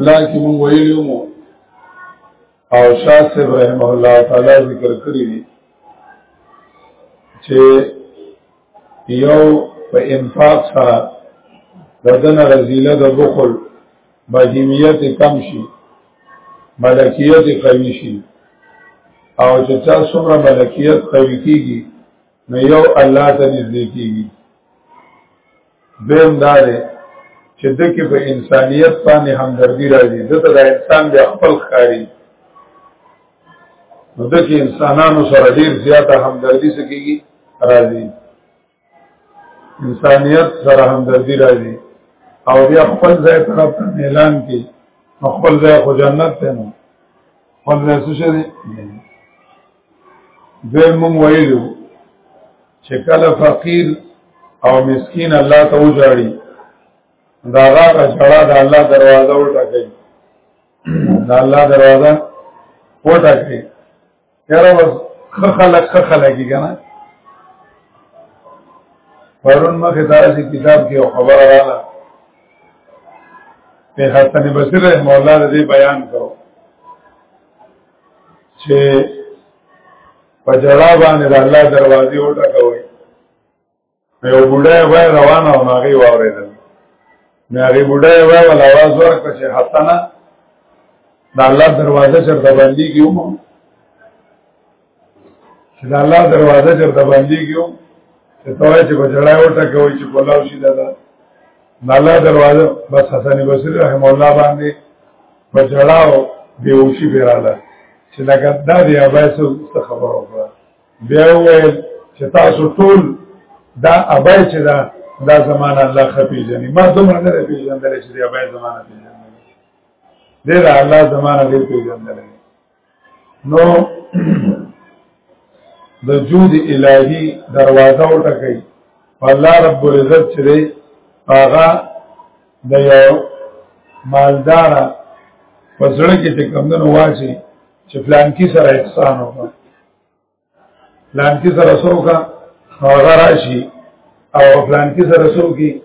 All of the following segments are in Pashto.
الله کې مونږ ویلو مو او شاه صاحب رحم الله تعالی ذکر کړی دی چې یو په انفاق سره ددن رزیله د بخل بهیمیت کم شي ملکیت قوی شي او چې چا څومره ملکیت قوی کیږي نو یو الله ته نږدې کیږي دیم دا دی چې د کې په انسانیت باندې همدردی راځي دته د انسان د خپل خاري نو د کې انسانانو سره ډیر زیاته همدردی سکیږي راځي انسانیت سره همدردی راځي او بیا خپل ځای طرف ته اعلان کی خپل ځای خو جنت ته نو خپل ځای څه شي دوی مونږ ویلو چې کله فقیر او مسکین الله ته وجاړي دا هغه چړه د الله دروازه وټکي دا الله دروازه وټکي یاره بس خلک خلک کیږي پرون مخه تاسو کتاب کې خبره رااله په حسن بصری مولا دې بیان کړو چې په جړا باندې د الله دروازې وټکوي یو بډای وای روانه او هغه واورېدل نو هغه بډای وای ول आवाज ورکړ چې حسنا د الله دروازه چرته باندې کیو چې د الله دروازه چرته باندې کیو چې توای چې په جړا وټکوي چې کولاو شي دا د الله دروازه بس حسن بصری رحم الله باندې بجړاو به اوشي بیراله چې لکه دا دی ابای څه خبر وکړه بیا وویل چې تاسو ټول دا ابای چې دا دا زمانہ الله خپي جنې ما دومره نه پیژندل چې دا ابای زمانہ پیژندل دی دا الله زمانہ دې پیژندل نو د جود الهی دروازه وټکي الله رب العزت چې دی هغه د یو مالدار په زړه کې چې کمندونو واچي چې پلان کې سره احسان وکړي لانکی سره سوکا هغه راشي او لانکی سره سوکي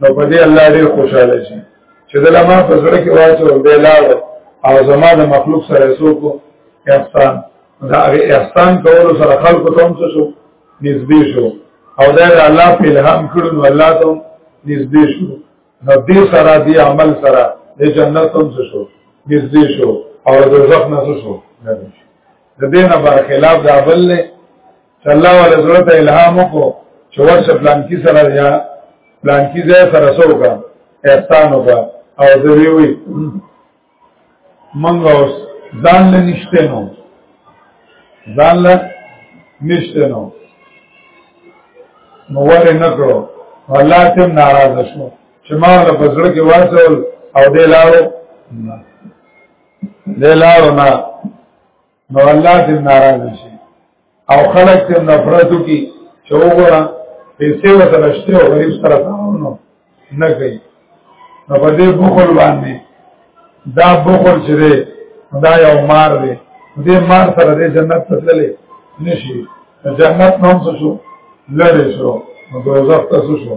نو په دې الله ډېر خوشاله شي چې د لمه په سره کې واچو به لاړ او زما د مخلوق سره سوکو احسان دا احسان کول سره خلق ته هم شو نسبی شو او دا الله په الهام کړو نو الله ته نسبی شو نو دې سره دې عمل سره د جنت هم شو نږدې شو او د زخم نه شو د دې نه بر خلاف دا بل نه چې الله ولا ضرورت الهام کو چې ورشه پلان کې سره یا پلان کې ځای سره سوګه احسان وکړه او دوی وي منګ اوس ځان له نشته نو ځان له نشته نو نو ولې نکړو الله تم ناراض شو چې ما له بزرګ کې ورسول او دې لارو دی لاړو نه نو الله دې ناراض شي او خلک دې نفرت وکي چې وګوره پیسې وته نشته او غریب سره تاونو نه کوي نو په دې بخل باندې دا بخل چې دی دا یو مار دی دې مار سره دې جنت ته تللی نشي جنت نوم څه شو لړې شو نو دوزخ ته شو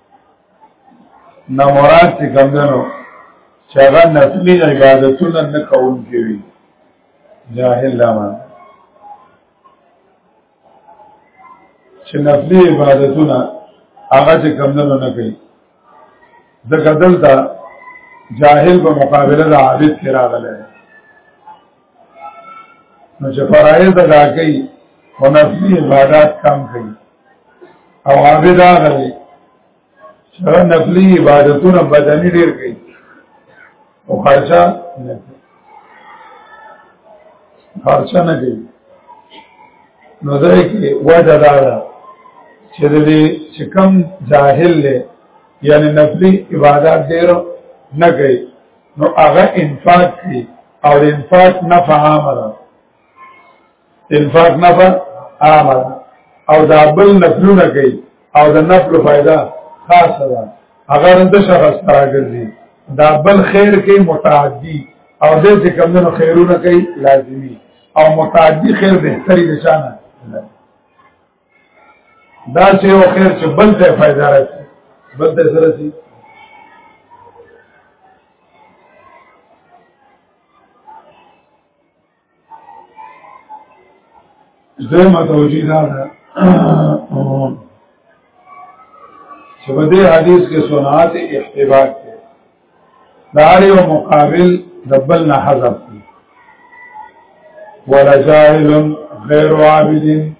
نه مراد چې کمدنو چې هغه نفلي عبادتونه نه کوون کوي جاهل لاما چې نفلي عبادتونه هغه چې کمدنو نه کوي ځکه دلته جاهل په مقابله د عابد کې راغلی نو چې فرایض ادا کوي او نفلي عبادت کم کوي او عابد هغه دی چې نفلي عبادتونه بدني ډېر کوي او خرچه نه کوي خرچه نه کوي نو دا کې وجه دا ده چې دې چې کم جاهل دی یعنی نفلي عبادت ډېر نه کوي نو هغه انفاق کړي او د انفاق نفع عامه ده انفاق نفع عامه ده او دا بل نفلونه کوي او د نفل فائدہ خاصه ده هغه رند شخص راګرځي دا بل خیر کې متعدی او د څه کمونو خیرونه کوي لازمی او متعدی خیر بهتري نشانه دا چې یو خیر چې بل ته فائدہ راځي بل ته سره شي زمه توجیه دا ده چې په دې حدیث کې صنعت احتباط دا یو مقابل دبل نه حذف دي ولا جاهل غیر عابد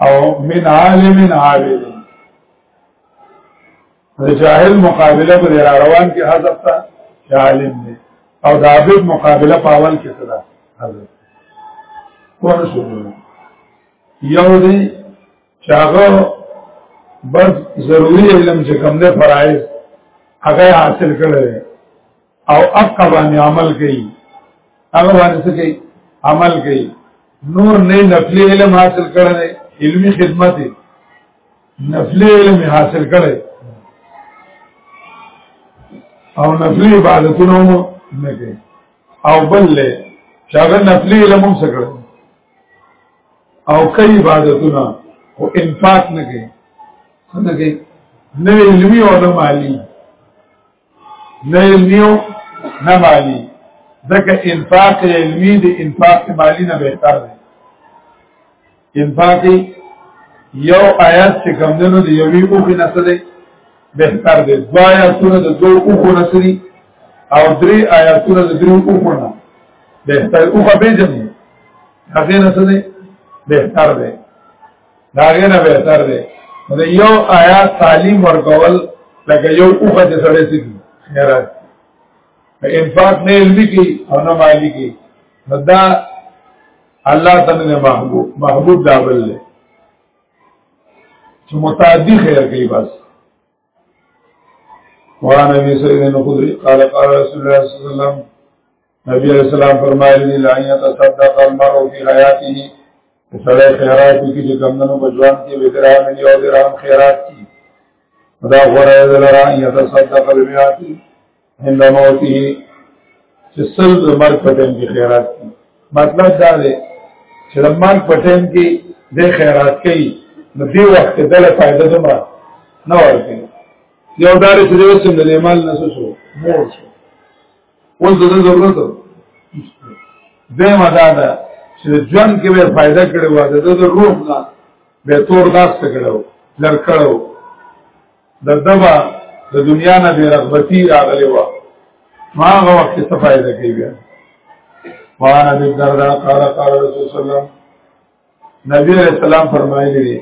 او من عالم عابد د جاهل مقابله په را روان کې حذف تا عالم دی او د عابد مقابله په اول کې صدا حذف ورسول یو دی چاغه بس ضروری علم چې کوم ده فرایض هغه حاصل کړل او اقا باندې عمل کوي هغه باندې څه کوي عمل کوي نور نه نفلی علم حاصل کړل علمی خدمت نفلی علم حاصل کړل او نفلی عبادتونه نه کوي او بل له شاګر نفلی علم هم څه کړل او کوي عبادتونه او انفاق نه کوي څنګه کوي نه علمي او نه مالي نه علمي او نه مالي ځکه انفاق علمي دی انفاق مالي نه بهتر دی انفاق یو آیات چې کمندونو دی یوې اوخې نه څه دی بهتر دی دوا آیاتونه د دوه اوخو نه او درې آیاتونه د درې اوخو نه بهتر او په پیژنې هغه نه څه دی بهتر دی دا هغه نه بهتر دی دا یو آیات تعلیم ورکول لکه یو اوخه چې سره سي خیرات انفاق نه علمي کی او نه مالی کی دا الله تعالی نه محبوب محبوب دا بل چې متعدی خیر کوي بس وعن ابي سعيد الخدري قال قال رسول الله صلى الله عليه وسلم نبی علیہ السلام فرمایلی لعن يتصدق المرء في حياته سړی خیرات کی چې کمندونو په ژوند کې به درام دی او درام خیرات کی دا غره دلرا يتصدق بالمئات عند موته چې سل د مرګ په ټیم کې خیرات کوي مطلب دا دی چې د مرګ په ټیم کې د خیرات کوي نو دې وخت کې دله فائدہ دومره نه ورکوي یو دار چې د وسم د مال نه شو مور شو اوس د ضرورت دیمه دا ده چې ژوند کې به فائدہ کړو د روح نه به تور داس کړو لړ کړو د دبا د دنیا نه بے رغبتی راغلی و ما هغه وخت څه فائدہ کوي بیا وانا ابي الدرداء قال قال رسول الله صلی الله علیه وسلم نبی علیہ السلام فرمایلی دی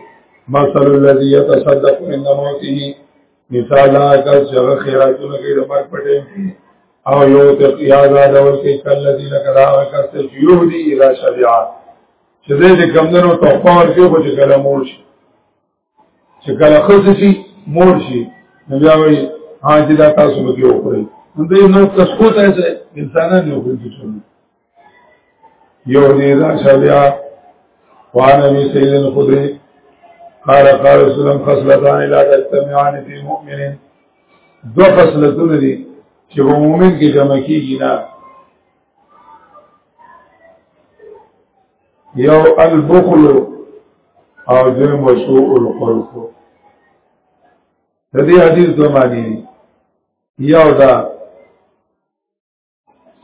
مثل الذي يتصدق من موته مثال هغه چې خیراتونه کوي د مرګ پټه او یو ته یاد راول کې کله دې لکه دا کس چې یو دی الى شبيعه چې دې کمندونو توفه ورکړي خو چې کلمول شي چې کله خزه شي مور شي نو بیا وایي ها چې دا تاسو به کې وکړئ نو دې نو تاسو کو ته انسانان یو کوي چې یو دې دا شالیا وان ابي سيد الخدري قال قال رسول الله خصلتان لا تجتمعان في مؤمن دو خصلتون دي چې په مؤمن کې جمع کیږي نه یو البخل او دیم وسوء الخلق د دې حدیث دوه معنی دي یو دا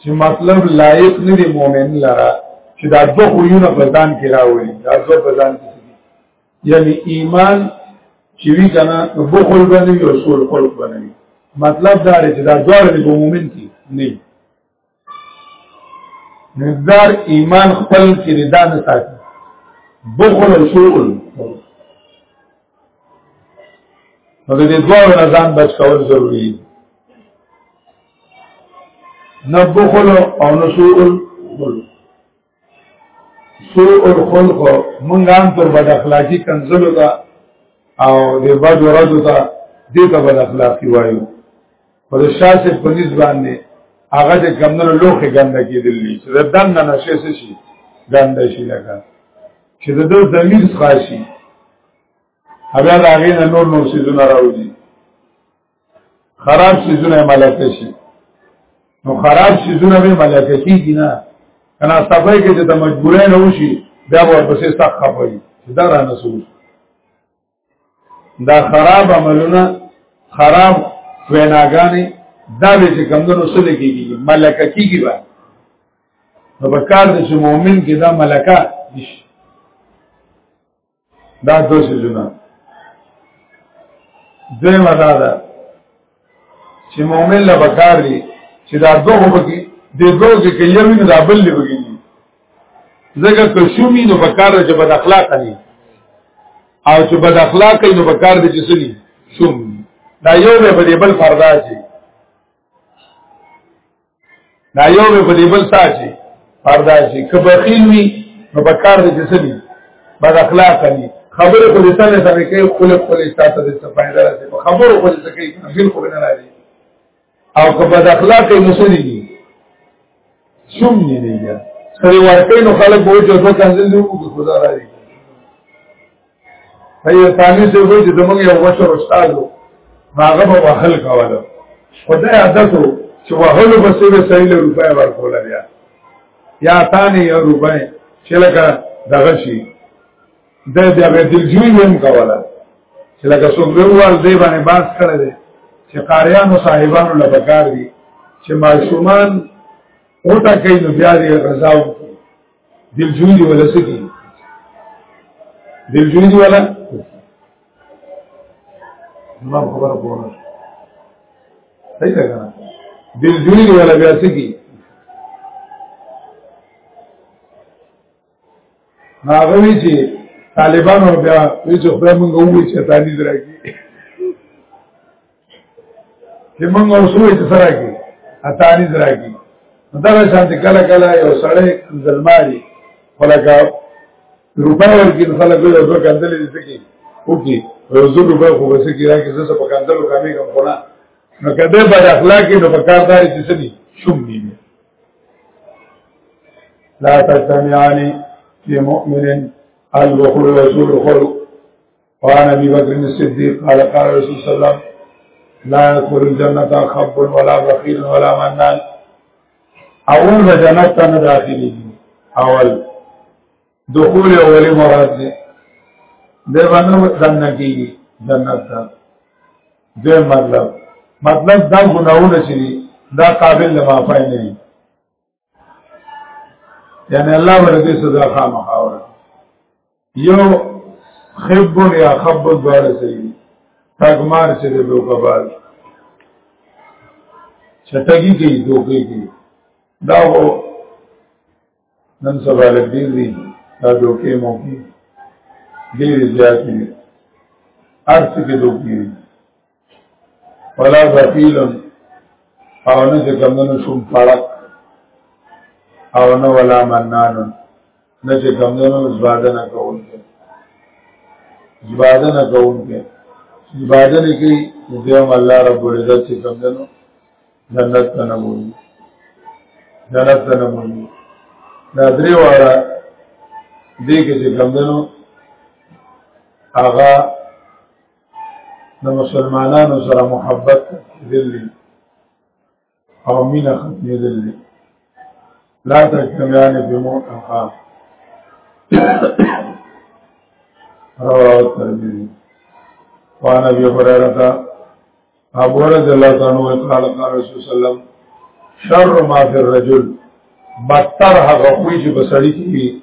چې مطلب لایق نه دی مؤمن لره چې دا دوه خوونه په ځان کې راوړي دا دوه په ځان کې یعنی ایمان چې وی کنه بخل باندې او سول خلق باندې مطلب دا دی چې دا دوه د مؤمن کې نه نزدار ایمان خپل چې رضا نه ساتي بخل او شغل نو د دې دوه نزان بچ کول ضروری دي نه بخل او نه شغل سو اور خلق مونږه هم پر بد اخلاقی کنزلو تا او د بد ورځو تا دې ته بد اخلاقی وایو په شاسه په نسبت باندې هغه د کمنو لوخه ګنده کېدلې چې ردان نه نشه شي ګنده شي لکه چې د دوه زمير خاصي هغه هغه نور نور سيزونه راوځي خراب سيزونه ملکه شي نو خراب سيزونه به ملکه کیږي نه کنا صفای کې چې د مجبورې نه وشي بیا ورپسې سخت خپوي دا را نسول دا خراب عملونه خراب ویناګانې دا به چې کمندونو سره کیږي ملکه کیږي به نو په کار دې چې مؤمن کې دا ملکه نشي دا دوه سيزونه دوی مدا ده چې مؤمن له بکار دي چې دا دوه وبګي د دوه کې کې یو نه دا بل لګي زګه که شومي نو بکار چې بد اخلاق نه او چې بد اخلاق نو بکار دي چې سني شوم دا یو به بل فردا شي دا یو به په دې بل ساجي پردا شي کبخیل وي نو په کار دې جسدي بد اخلاق دي خبره خو دې سره سره کوي خپل خپل ساته دې څه فائدہ راځي په خبرو خو دې کوي خپل خو نه راځي او که بد اخلاق یې مسلي دي شوم نه دی سره ورته نو خلک وایي چې څه کنځل دې وکړي خدا راځي ایو ثاني څه وایي چې زموږ یو مشر استاد هغه به وحل کاوه خدای عادت چې وحل به سره سړي له روپیا ورکول بیا یا ثاني یو روپیا چې لکه دغه شي د دې به دلجوی هم کاوه چې لکه څوک به وال دی باندې باس کړی دی چې قاریانو صاحبانو له بکار دي چې ماشومان اوټه کوي نو بیا دې غزاو دلجوی دی ولا سکی دلجوی دی ولا ما خبر پوره صحیح ده کنه دلجوی دی ولا بیا سکی هغه وی چې طالبانو بیا وی چې خدای مونږ وی چې تعالی درکې چې موږ اوسوي چې سره کې اتانی سره کې دا شانتي کله کله یو سړی ځلماري ولکه روپا ورکی نو خلک له دوه کندلې دي سکی او کی یو زر روپا خو بس کی راکې زسه په کندلو کمی کوم خونه نو کده بد اخلاقی نو په کار داري چې سني شوم دي لا تجتمعانی فی مؤمن الوخل رسول خلق وعن ابي بكر الصديق قال قال رسول صلى الله عليه وسلم لا يدخل الجنه خب ولا بخيل ولا منان اول به جنت ته نه داخلي اول دخول اولی مراد دی دی باندې څنګه کیږي جنت ته دې مطلب مطلب دا ګناونه چې دا قابل لمافای نه دي یعنی الله ورته سزا خامخا ورته یو خب یا خب دوار صحیح تګمار چې د دوکباز چټګي کې دوکې کې دا وو نن سبا لګیر دي دا دوکې مو کې ډېر زیات دي ارڅ کې دوکې دي ولا ذفیل او نه چې کمونو شوم پړک او نه ولا منان نه چې کمونو زباده نه کول زباده نه کول کې زباده نه کې دیوم الله رب العزت چې کمونو جنت ته نه مونږ جنت ته نه مونږ دا درې واره دې کې چې کمونو هغه د مسلمانانو سره محبت دلی او مینه ختمې دلی لا تجتمعان فی موقع خاص رواه الترمذي وعن ابي هريره ابو هريره رضي الله عنه قال قال رسول الله صلى الله عليه وسلم شر ما في الرجل بدتر هغه خوې چې بسړی کی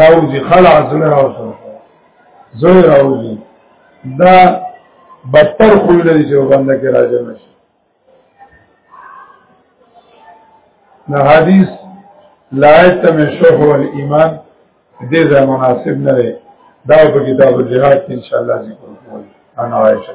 راوځي خلع زړه راوځي زړه راوځي دا بدتر خو لري چې باندې کې راځي نشي نه حدیث لایت من شوه الایمان دې ځای مناسب نه دی دا په کتاب الجهاد کې ان شاء الله ذکر کوو انا عائشه